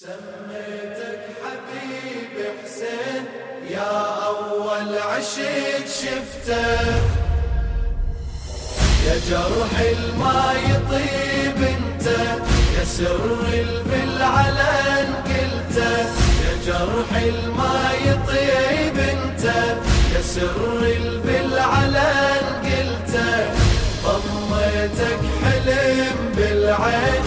سميتك حبيب حسين يا أول عشق شفته. يا جرح الما يطيب انت يا سر بالعلن قلته يا جرح الما يطيب انت يا سر بالعلن قلته ضميتك حلم بالعين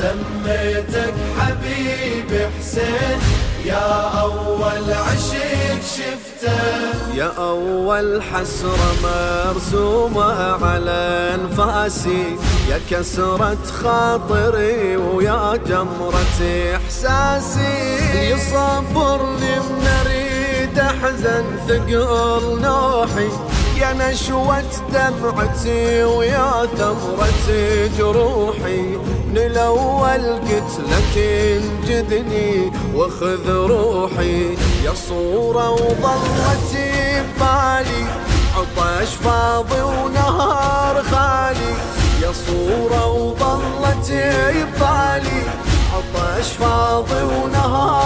سميتك حبيب حسين. يا أول عشق شفته. يا أول حسرة مرسومة على أنفاسي. يا كسرة خاطري ويا جمرة إحساسي. يصبرني من أريد أحزن ثقل نوحي. يا نشوة دمعتي ويا ثمرة جروحي من الأول قلت لك انجدني واخذ روحي. يا صورة وظلتي ببالي عطش فاضي ونهار خالي. يا صورة وظلتي ببالي عطش فاضي ونهار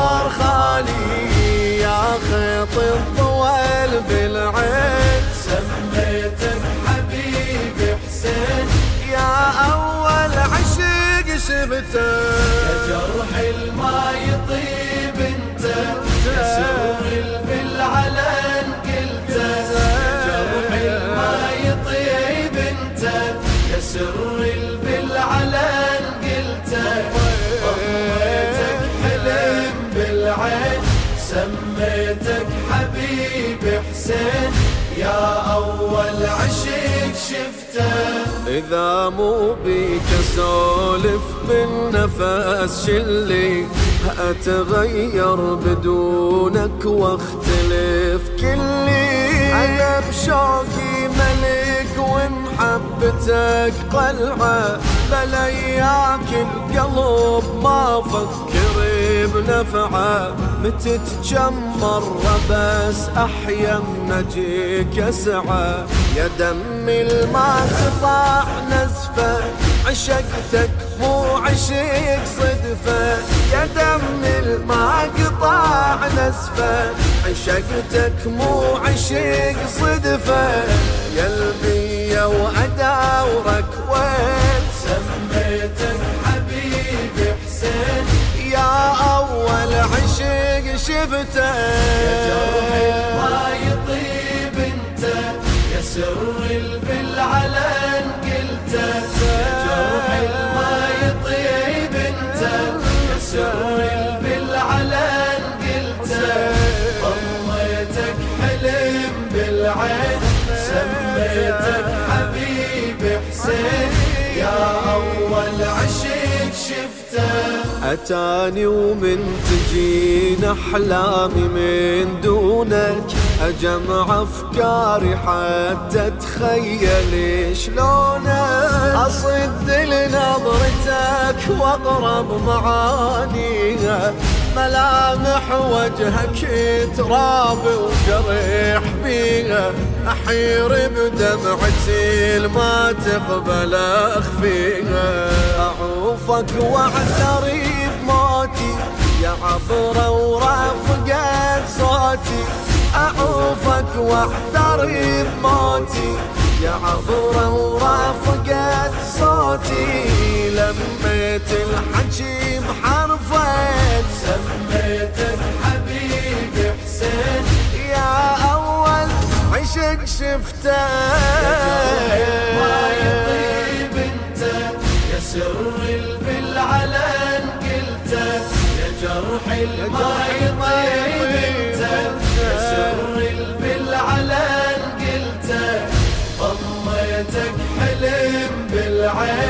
شفته يا جرح الما يطيب انت. يا سر بالعلن قلته يا جرح الما يطيب انت. سر بالعلن قلته ضميتك حلم بالعين. سميتك حبيب حسين. يا أول عشق شفته. إذا مو بيك أسولف بالنفس شلي أتغير بدونك وأختلف كلي. أنا بشوقي ملك ومحبتك قلعة بلياك القلب ما فكر بنفعه متى تجمر بس أحيا نجيك أسعى يا دمي الما قطع نزفة عشقتك مو عشق صدفة. يا دمي الما قطع نزفة عشقتك مو عشق صدفة. يا البية وأداورك وين شفته يا جرح ما يطيب انت يا سر بالعلن قلته بالعلن قلته ضميتك حلم بالعين سميتك حبيب حسين يا أول عشق شفته. أتاني ومن تجين أحلامي من دونك أجمع أفكاري حتى تخيل شلونك. أصد لنظرتك وأقرب معانيها. ملامح وجهك تراب وجريح بيها. أحير بدمعتي ما تقبل أخفيها. أعوفك واعتري بموتي يا عبرة ورافقت صوتي. أعوفك واحذري بموتي يا عبرة ورافقت صوتي. لميت الحكي بحرفين سميتك حبيب حسين. يا أول عشق شفته. انت يا سر بالعلن قلته ضميتك حلم بالعين.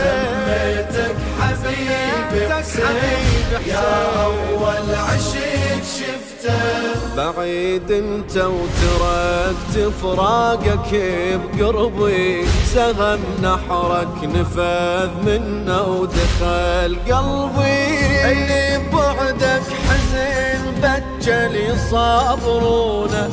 سميتك حبيب يا أول عشق شفته بعيد انت وتركت فراقك بقربي سهم نحرك نفذ منه ودخل قلبي. اللي بعدك حزين بجل يصابرونه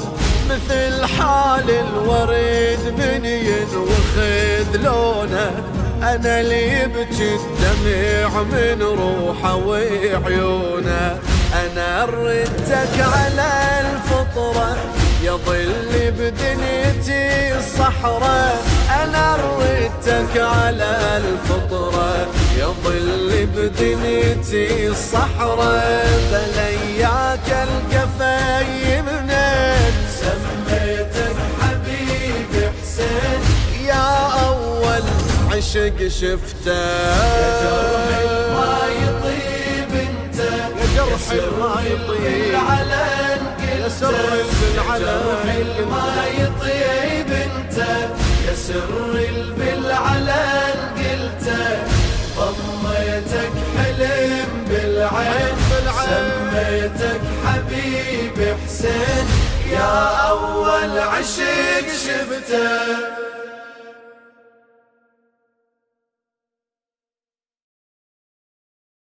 مثل حال الوريد من ينوخذ لونه. أنا اللي يبكي الدمع من روحه وعيونه. أنا ردتك على الفطرة يظل بدنيتي الصحراء أنا ردتك على الفطرة يظل بدنيتي الصحراء بلياك عشق شفته. يا جرح ما يطيب انت. يا جرح ما يطيب. بالعلن يا سر بالعلن ما يطيب انت. يا سر بالعلن قلته ضميتك حلم بالعين. سميتك حبيبي حسين. يا أول عشق شفته.